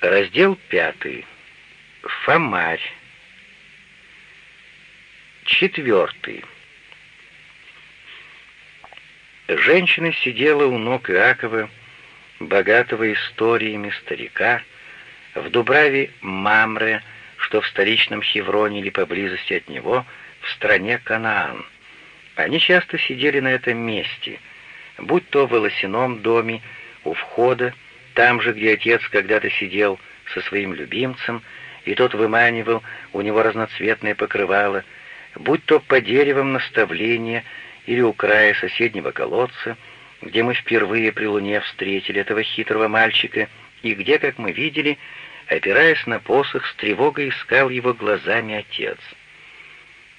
Раздел пятый. Фомарь. Четвертый. Женщина сидела у ног Иакова, богатого историями старика, в Дубраве Мамре, что в столичном Хевроне или поблизости от него, в стране Канаан. Они часто сидели на этом месте, будь то в волосяном доме, у входа, там же, где отец когда-то сидел со своим любимцем, и тот выманивал у него разноцветное покрывало, будь то по деревам наставления или у края соседнего колодца, где мы впервые при луне встретили этого хитрого мальчика, и где, как мы видели, опираясь на посох, с тревогой искал его глазами отец.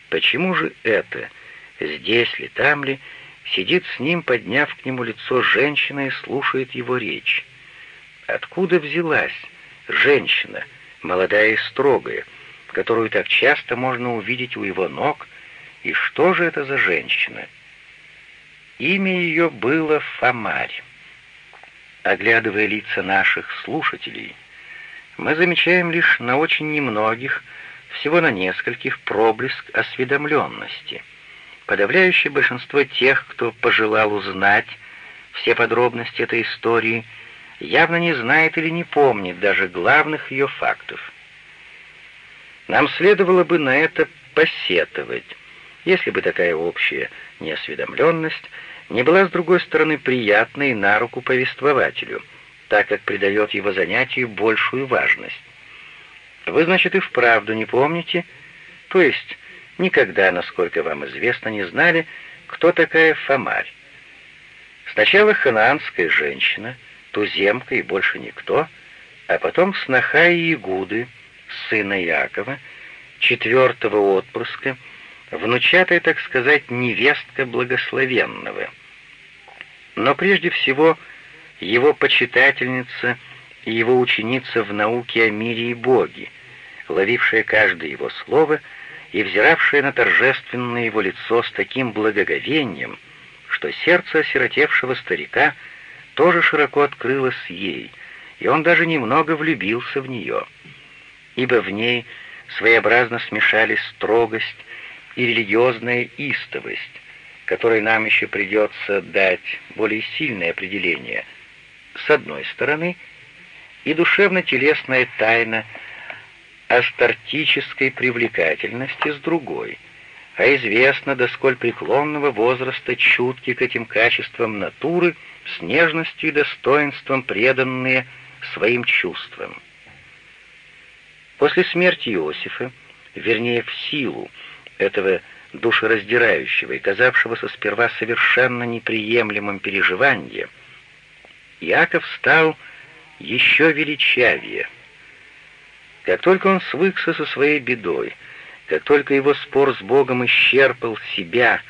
Почему же это, здесь ли, там ли, сидит с ним, подняв к нему лицо женщина и слушает его речь? Откуда взялась женщина, молодая и строгая, которую так часто можно увидеть у его ног, и что же это за женщина? Имя ее было Фомарь. Оглядывая лица наших слушателей, мы замечаем лишь на очень немногих, всего на нескольких, проблеск осведомленности. Подавляющее большинство тех, кто пожелал узнать все подробности этой истории — явно не знает или не помнит даже главных ее фактов. Нам следовало бы на это посетовать, если бы такая общая неосведомленность не была, с другой стороны, приятной на руку повествователю, так как придает его занятию большую важность. Вы, значит, и вправду не помните, то есть никогда, насколько вам известно, не знали, кто такая Фомарь. Сначала ханаанская женщина — туземка и больше никто, а потом сноха и Игуды, сына Якова, четвертого отпрыска, внучатая, так сказать, невестка благословенного. Но прежде всего его почитательница и его ученица в науке о мире и Боге, ловившая каждое его слово и взиравшая на торжественное его лицо с таким благоговением, что сердце осиротевшего старика — тоже широко открылась ей, и он даже немного влюбился в нее, ибо в ней своеобразно смешались строгость и религиозная истовость, которой нам еще придется дать более сильное определение, с одной стороны, и душевно-телесная тайна астартической привлекательности с другой, а известно, до сколь преклонного возраста чутки к этим качествам натуры — с нежностью и достоинством преданные своим чувствам. После смерти Иосифа, вернее, в силу этого душераздирающего и казавшегося сперва совершенно неприемлемым переживания, Иаков стал еще величавее. Как только он свыкся со своей бедой, как только его спор с Богом исчерпал себя,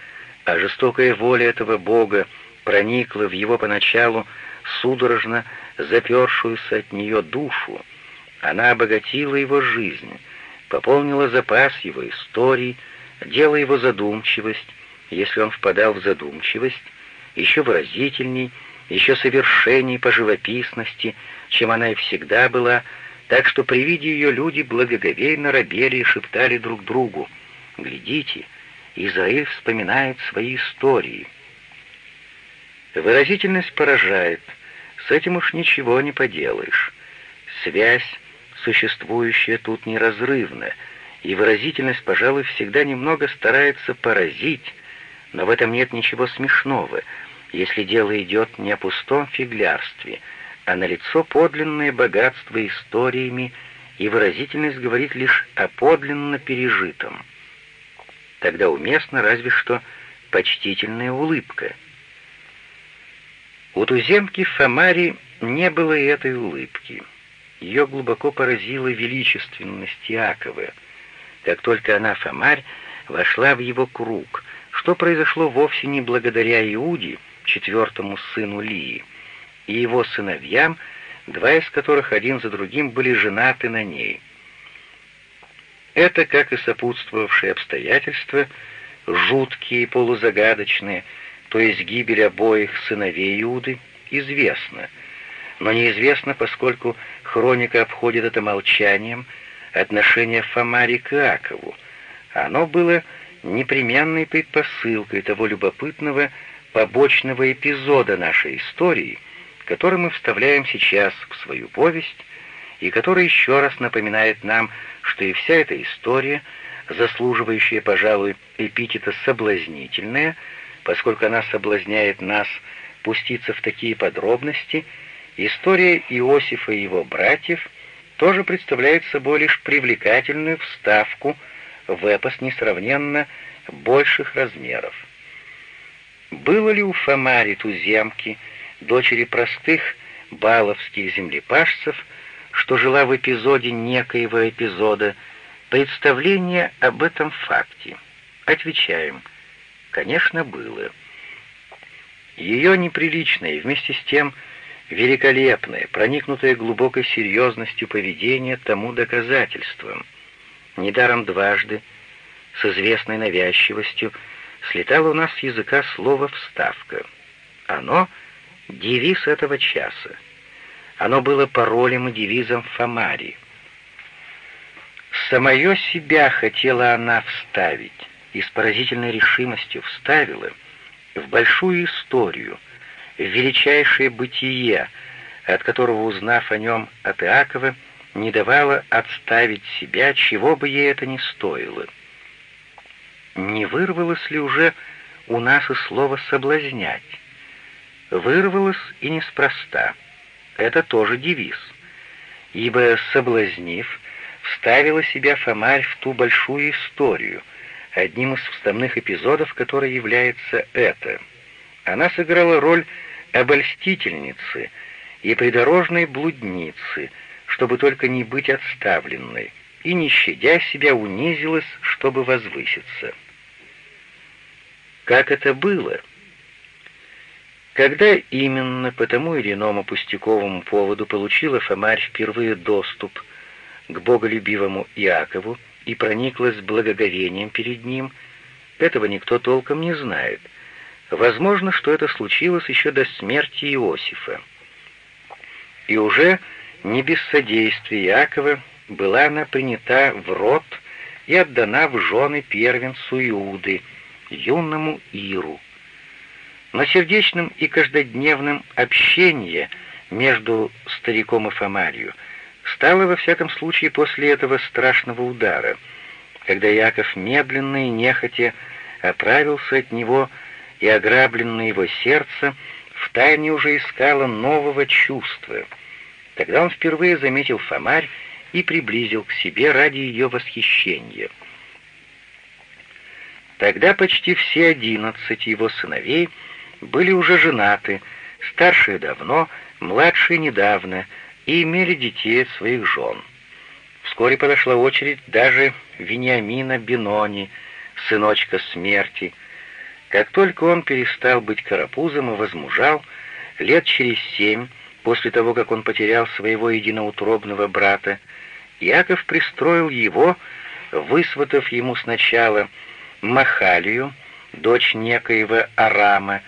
а жестокая воля этого Бога проникла в его поначалу судорожно запершуюся от нее душу. Она обогатила его жизнь, пополнила запас его историй, делала его задумчивость, если он впадал в задумчивость, еще выразительней, еще совершенней по живописности, чем она и всегда была, так что при виде ее люди благоговейно робели и шептали друг другу «Глядите, Израиль вспоминает свои истории». Выразительность поражает, с этим уж ничего не поделаешь. Связь, существующая тут неразрывна, и выразительность, пожалуй, всегда немного старается поразить, но в этом нет ничего смешного, если дело идет не о пустом фиглярстве, а на лицо подлинное богатство историями, и выразительность говорит лишь о подлинно пережитом. Тогда уместна разве что почтительная улыбка — у туземки Фомари не было и этой улыбки. Ее глубоко поразила величественность Иакова. Как только она, Фомарь, вошла в его круг, что произошло вовсе не благодаря Иуде, четвертому сыну Лии, и его сыновьям, два из которых один за другим были женаты на ней. Это, как и сопутствовавшие обстоятельства, жуткие и полузагадочные, то есть гибель обоих сыновей Иуды, известно. но неизвестно, поскольку хроника обходит это молчанием, отношение Фомари к Иакову. Оно было непременной предпосылкой того любопытного побочного эпизода нашей истории, который мы вставляем сейчас в свою повесть, и который еще раз напоминает нам, что и вся эта история, заслуживающая, пожалуй, эпитета «соблазнительная», поскольку она соблазняет нас пуститься в такие подробности, история Иосифа и его братьев тоже представляет собой лишь привлекательную вставку в эпос несравненно больших размеров. Было ли у Фомари Туземки, дочери простых баловских землепашцев, что жила в эпизоде некоего эпизода, представление об этом факте? Отвечаем, конечно, было. Ее неприличное и вместе с тем великолепное, проникнутое глубокой серьезностью поведение тому доказательством. Недаром дважды, с известной навязчивостью, слетало у нас с языка слово «вставка». Оно — девиз этого часа. Оно было паролем и девизом Фомари. Самое себя хотела она вставить, и с поразительной решимостью вставила в большую историю, в величайшее бытие, от которого, узнав о нем от Иакова, не давала отставить себя, чего бы ей это ни стоило — не вырвалось ли уже у нас и слово «соблазнять»? Вырвалось и неспроста. Это тоже девиз. Ибо, соблазнив, вставила себя Фомарь в ту большую историю, одним из вставных эпизодов которой является это. Она сыграла роль обольстительницы и придорожной блудницы, чтобы только не быть отставленной, и, не щадя себя, унизилась, чтобы возвыситься. Как это было? Когда именно по тому или иному пустяковому поводу получила Фомарь впервые доступ к боголюбивому Иакову и прониклась благоговением перед ним, этого никто толком не знает. Возможно, что это случилось еще до смерти Иосифа. И уже не без содействия Иакова была она принята в род и отдана в жены первенцу Иуды, юному Иру. На сердечном и каждодневном общении между стариком и Фомарью стало во всяком случае после этого страшного удара, когда Яков медленно и нехотя оправился от него, и ограбленное его сердце втайне уже искало нового чувства. Тогда он впервые заметил Фомарь и приблизил к себе ради ее восхищения — Тогда почти все одиннадцать его сыновей были уже женаты, старшие давно, младшие недавно, и имели детей от своих жен. Вскоре подошла очередь даже Вениамина Бинони, сыночка смерти. Как только он перестал быть карапузом и возмужал, лет через семь, после того, как он потерял своего единоутробного брата, Яков пристроил его, высватав ему сначала Махалию, дочь некоего Арама,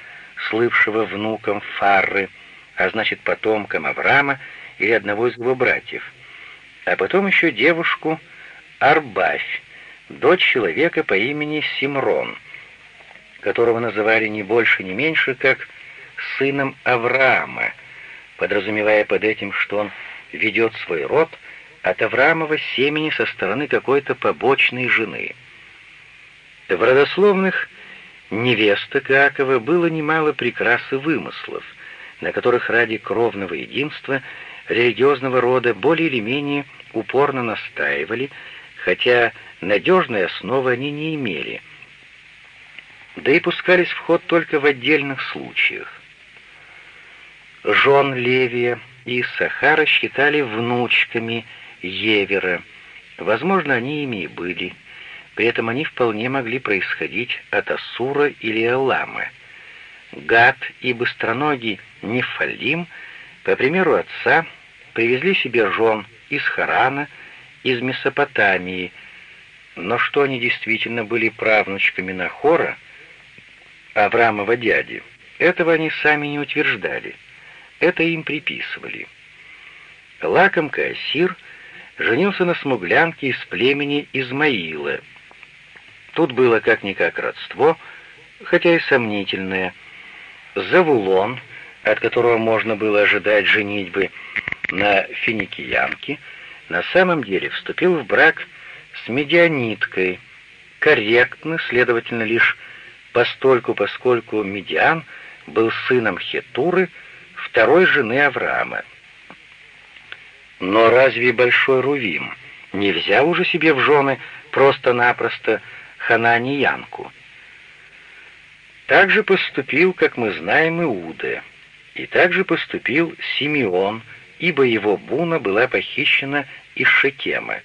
слывшего внуком Фарры, а значит потомком Авраама или одного из его братьев, а потом еще девушку Арбафь, дочь человека по имени Симрон, которого называли не больше, не меньше, как сыном Авраама, подразумевая под этим, что он ведет свой род от Авраамова семени со стороны какой-то побочной жены — в родословных невесток Иакова было немало прекрас и вымыслов, на которых ради кровного единства религиозного рода более или менее упорно настаивали, хотя надежной основы они не имели, да и пускались в ход только в отдельных случаях. Жон Левия и Сахара считали внучками Евера, возможно, они ими и были, при этом они вполне могли происходить от Асура или Эламы. Гад и быстроногий Нефалим, по примеру отца, привезли себе жен из Харана, из Месопотамии, но что они действительно были правнучками Нахора, Авраамова дяди, этого они сами не утверждали. это им приписывали. Лакомка Асир женился на смуглянке из племени Измаила. Тут было как-никак родство, хотя и сомнительное. Завулон, от которого можно было ожидать женитьбы на финикиянке, на самом деле вступил в брак с медианиткой, корректно, следовательно, лишь постольку, поскольку Медиан был сыном Хетуры, второй жены Авраама. Но разве Большой Рувим не взял уже себе в жены просто-напросто Хананиянку? Так же поступил, как мы знаем, Иуда, и так же поступил Симеон, ибо его буна была похищена из Шекема.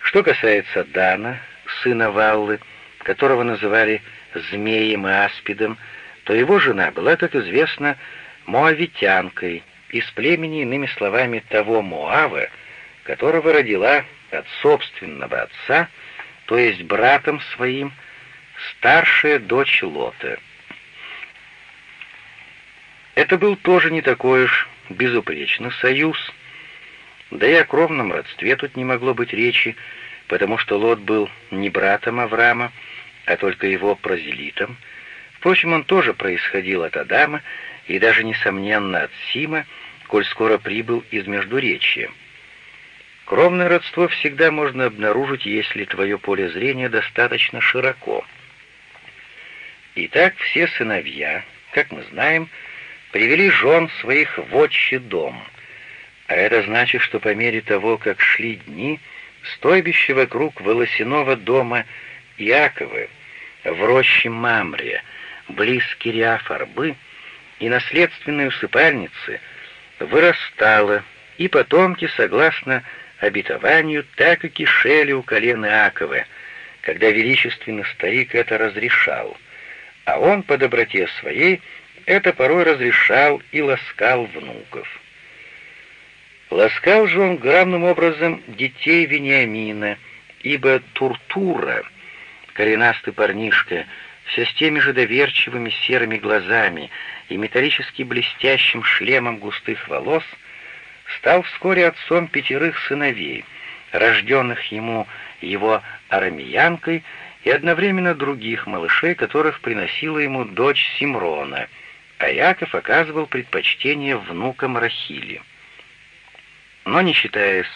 Что касается Дана, сына Валлы, которого называли Змеем и Аспидом, то его жена была, как известно, моавитянкой из племени, иными словами, того Моава, которого родила от собственного отца, то есть братом своим, старшая дочь Лота. Это был тоже не такой уж безупречный союз, да и о кровном родстве тут не могло быть речи, потому что Лот был не братом Авраама, а только его прозелитом. Впрочем, он тоже происходил от Адама и даже, несомненно, от Сима, коль скоро прибыл из Междуречья. Кровное родство всегда можно обнаружить, если твое поле зрения достаточно широко. Итак, все сыновья, как мы знаем, привели жен своих в отчий дом, а это значит, что по мере того, как шли дни, стойбище вокруг волосяного дома Иакова, в роще Мамре, близ Кириафарбы, и наследственной усыпальницы вырастало, и потомки, согласно обетованию, так и кишели у колена Иакова, когда величественный старик это разрешал, а он по доброте своей это порой разрешал и ласкал внуков. Ласкал же он главным образом детей Вениамина, ибо Туртура, коренастый парнишка, все с теми же доверчивыми серыми глазами и металлически блестящим шлемом густых волос, стал вскоре отцом пятерых сыновей, рожденных ему его арамиянкой и одновременно других малышей, которых приносила ему дочь Симрона, а Яков оказывал предпочтение внукам Рахили. Но не считаясь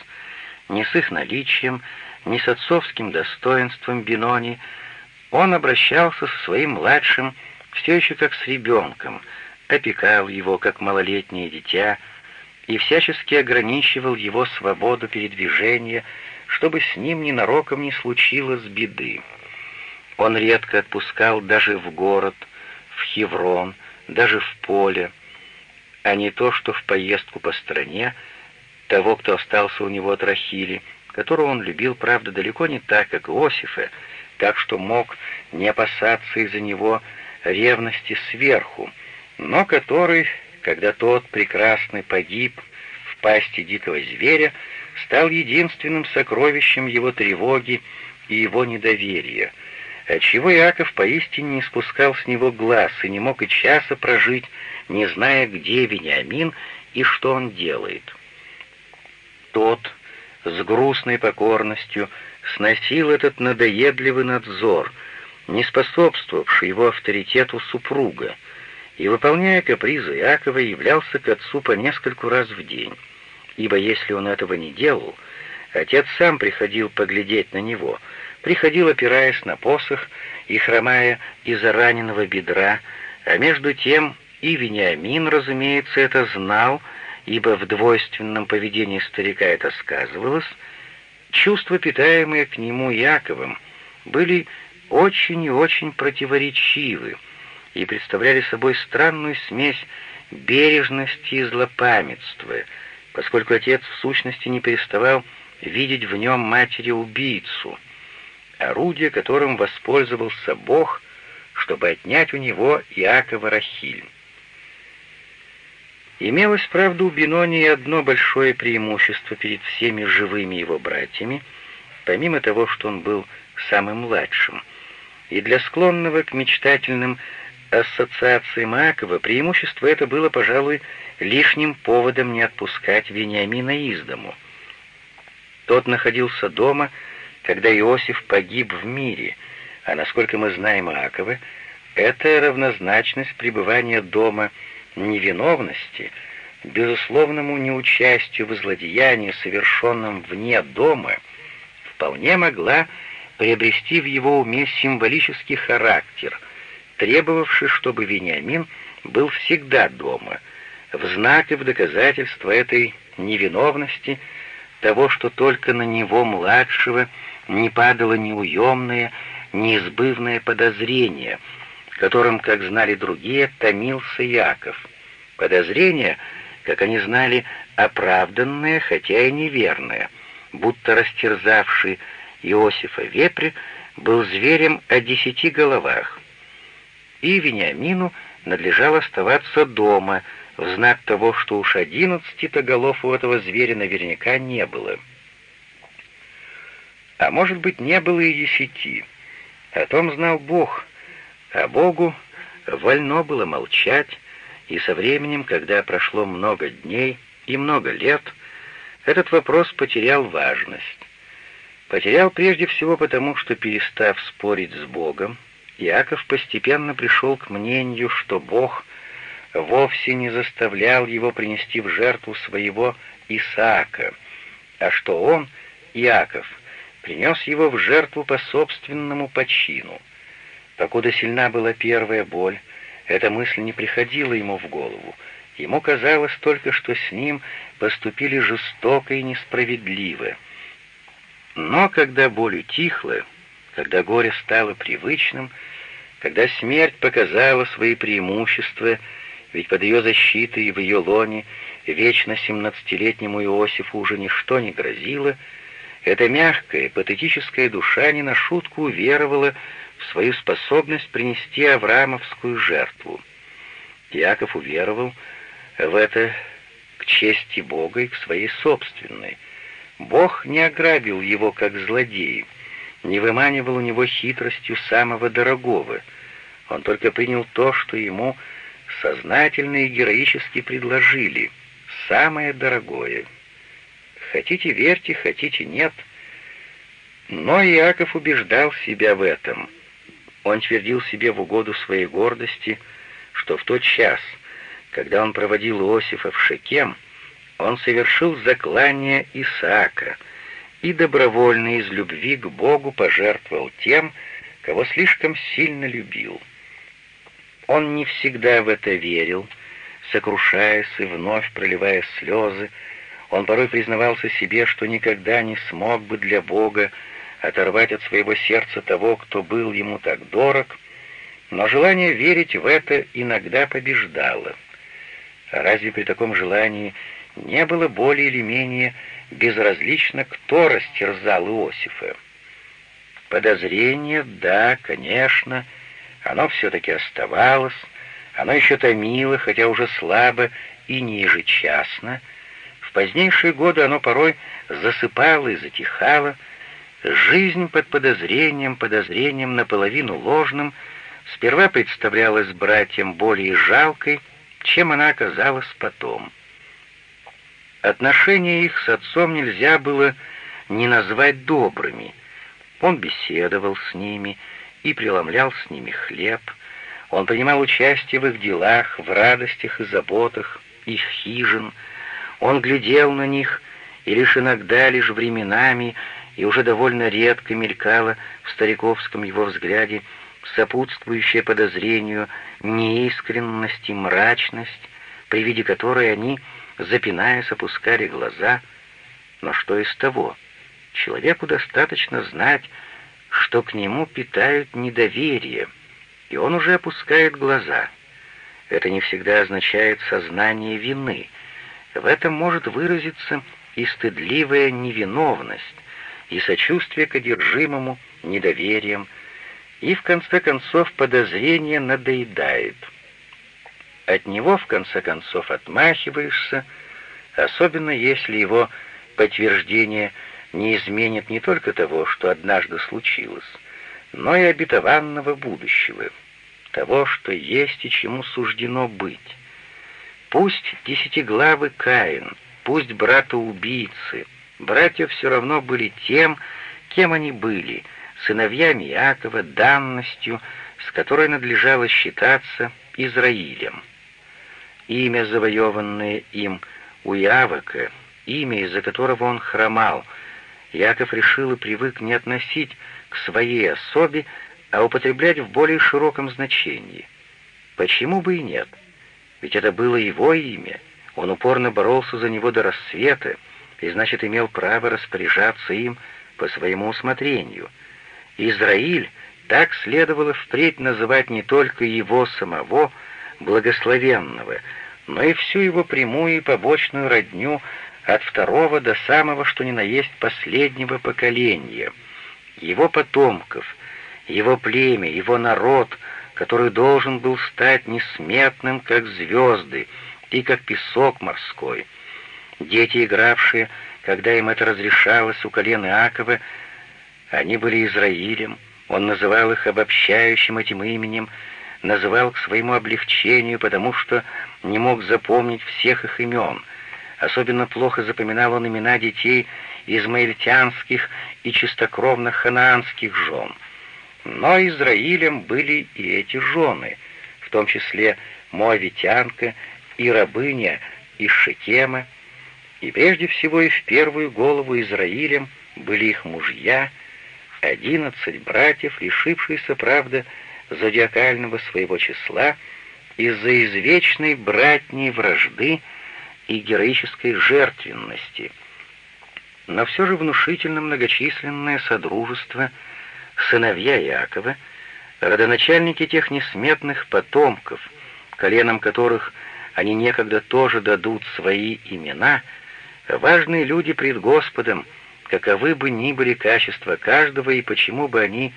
ни с их наличием, ни с отцовским достоинством Бинони, он обращался со своим младшим все еще как с ребенком, опекал его как малолетнее дитя и всячески ограничивал его свободу передвижения, чтобы с ним ненароком не случилось беды. Он редко отпускал даже в город, в Хеврон, даже в поле, а не то, что в поездку по стране, того, кто остался у него от Рахили, которого он любил, правда, далеко не так, как Иосифа, так что мог не опасаться из-за него ревности сверху, но который, когда тот прекрасный погиб в пасти дикого зверя, стал единственным сокровищем его тревоги и его недоверия, отчего Иаков поистине не спускал с него глаз и не мог и часа прожить, не зная, где Вениамин и что он делает. Тот с грустной покорностью сносил этот надоедливый надзор, не способствовавший его авторитету супруга, и, выполняя капризы Иакова, являлся к отцу по нескольку раз в день, ибо если он этого не делал, отец сам приходил поглядеть на него, приходил, опираясь на посох и хромая из-за раненого бедра, а между тем и Вениамин, разумеется, это знал, ибо в двойственном поведении старика это сказывалось, чувства, питаемые к нему Яковом, были очень и очень противоречивы и представляли собой странную смесь бережности и злопамятства, поскольку отец в сущности не переставал видеть в нем матери-убийцу, орудие, которым воспользовался Бог, чтобы отнять у него Иакова Рахиль. Имелось, правда, у Бенони одно большое преимущество перед всеми живыми его братьями, помимо того, что он был самым младшим. И для склонного к мечтательным ассоциациям Акова преимущество это было, пожалуй, лишним поводом не отпускать Вениамина из дому. Тот находился дома, когда Иосиф погиб в мире, а насколько мы знаем Иакова, это равнозначность пребывания дома невиновности, безусловному неучастию в злодеянии, совершенном вне дома, вполне могла приобрести в его уме символический характер, требовавший, чтобы Вениамин был всегда дома, в знак и в доказательство этой невиновности, того, что только на него, младшего, не падало неуемное, неизбывное подозрение, которым, как знали другие, томился Яков. Подозрение, как они знали, оправданное, хотя и неверное, будто растерзавший Иосифа вепрь был зверем о десяти головах. И Вениамину надлежало оставаться дома, в знак того, что уж одиннадцати-то голов у этого зверя наверняка не было. А может быть, не было и десяти. О том знал Бог, а Богу вольно было молчать, и со временем, когда прошло много дней и много лет, этот вопрос потерял важность. Потерял прежде всего потому, что, перестав спорить с Богом, Иаков постепенно пришел к мнению, что Бог вовсе не заставлял его принести в жертву своего Исаака, а что он, Иаков, принес его в жертву по собственному почину. Покуда сильна была первая боль, эта мысль не приходила ему в голову. Ему казалось только, что с ним поступили жестоко и несправедливо. Но когда боль утихла, когда горе стало привычным, когда смерть показала свои преимущества, ведь под ее защитой и в ее лоне вечно семнадцатилетнему Иосифу уже ничто не грозило, эта мягкая, патетическая душа не на шутку уверовала в свою способность принести Авраамовскую жертву. Яков уверовал в это к чести Бога и к своей собственной. Бог не ограбил его как злодей, не выманивал у него хитростью самого дорогого. Он только принял то, что ему сознательно и героически предложили, самое дорогое — Хотите верьте, хотите нет. Но Иаков убеждал себя в этом. Он твердил себе в угоду своей гордости, что в тот час, когда он проводил Иосифа в Шекем, он совершил заклание Исаака и добровольно из любви к Богу пожертвовал тем, кого слишком сильно любил. Он не всегда в это верил, сокрушаясь и вновь проливая слезы, он порой признавался себе, что никогда не смог бы для Бога оторвать от своего сердца того, кто был ему так дорог, но желание верить в это иногда побеждало. Разве при таком желании не было более или менее безразлично, кто растерзал Иосифа? Подозрение, да, конечно, оно все-таки оставалось, оно еще томило, хотя уже слабо и не ежечасно, позднейшие годы оно порой засыпало и затихало. Жизнь под подозрением, подозрением наполовину ложным, сперва представлялась братьям более жалкой, чем она оказалась потом. Отношения их с отцом нельзя было не назвать добрыми. Он беседовал с ними и преломлял с ними хлеб. Он принимал участие в их делах, в радостях и заботах, их хижин — он глядел на них, и лишь иногда, лишь временами, и уже довольно редко мелькала в стариковском его взгляде сопутствующая подозрению неискренность и мрачность, при виде которой они, запинаясь, опускали глаза. Но что из того? Человеку достаточно знать, что к нему питают недоверие, и он уже опускает глаза. Это не всегда означает сознание вины — в этом может выразиться и стыдливая невиновность, и сочувствие к одержимому недоверием, и, в конце концов, подозрение надоедает. От него, в конце концов, отмахиваешься, особенно если его подтверждение не изменит не только того, что однажды случилось, но и обетованного будущего, того, что есть и чему суждено быть. Пусть десятиглавый Каин, пусть брата-убийцы, братья все равно были тем, кем они были, сыновьями Иакова, данностью, с которой надлежало считаться Израилем. Имя, завоеванное им у Иавака, имя, из-за которого он хромал, Яков решил и привык не относить к своей особе, а употреблять в более широком значении. Почему бы и нет? Ведь это было его имя. Он упорно боролся за него до рассвета, и значит имел право распоряжаться им по своему усмотрению. Израиль так следовало впредь называть не только его самого, благословенного, но и всю его прямую и побочную родню от второго до самого, что ни на есть, последнего поколения, его потомков, его племя, его народ, который должен был стать несметным, как звезды, и как песок морской. Дети, игравшие, когда им это разрешалось у колен Иакова, они были Израилем, он называл их обобщающим этим именем, называл к своему облегчению, потому что не мог запомнить всех их имен. Особенно плохо запоминал он имена детей измаильтянских и чистокровных ханаанских жен. Но Израилем были и эти жены, в том числе Моавитянка и рабыня из Шекема, и прежде всего и в первую голову Израилем были их мужья, одиннадцать братьев, лишившиеся, правда, зодиакального своего числа из-за извечной братней вражды и героической жертвенности. Но все же внушительно многочисленное содружество сыновья Якова, родоначальники тех несметных потомков, коленом которых они некогда тоже дадут свои имена, важные люди пред Господом, каковы бы ни были качества каждого и почему бы они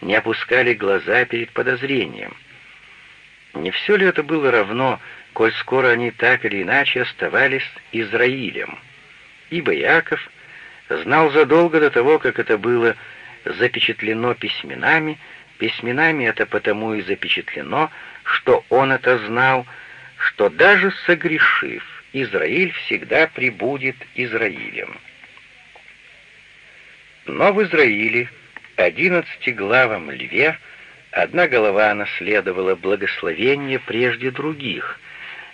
не опускали глаза перед подозрением. Не все ли это было равно, коль скоро они так или иначе оставались Израилем? Ибо Яков знал задолго до того, как это было запечатлено письменами, письменами это потому и запечатлено, что он это знал, что даже согрешив, Израиль всегда прибудет Израилем. Но в Израиле одиннадцатиглавом льве одна голова наследовала благословение прежде других,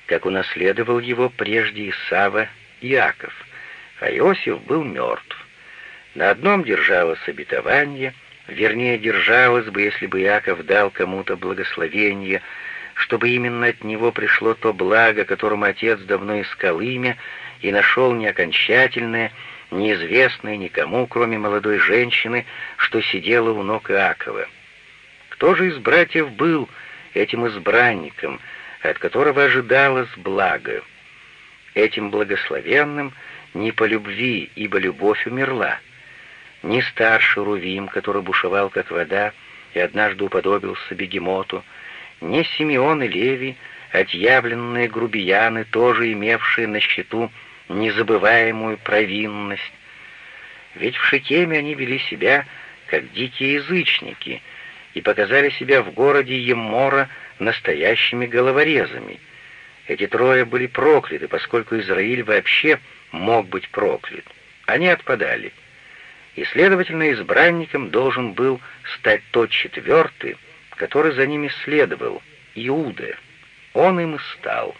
как унаследовал его прежде Исава Иаков, а Иосиф был мертв. На одном держалось обетование, вернее, держалось бы, если бы Иаков дал кому-то благословение, чтобы именно от него пришло то благо, которому отец давно искал имя и нашел неокончательное, неизвестное никому, кроме молодой женщины, что сидела у ног Иакова. Кто же из братьев был этим избранником, от которого ожидалось благо? Этим благословенным не по любви, ибо любовь умерла. Не старший Рувим, который бушевал как вода и однажды уподобился бегемоту, не Симеон и Леви, отъявленные грубияны, тоже имевшие на счету незабываемую провинность. Ведь в Шикеме они вели себя, как дикие язычники, и показали себя в городе Емора настоящими головорезами. Эти трое были прокляты, поскольку Израиль вообще мог быть проклят. Они отпадали. И, следовательно, избранником должен был стать тот четвертый, который за ними следовал, Иуда. Он им и стал.